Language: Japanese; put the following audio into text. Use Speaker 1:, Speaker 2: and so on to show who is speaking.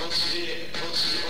Speaker 1: vamos ver, vamos ver.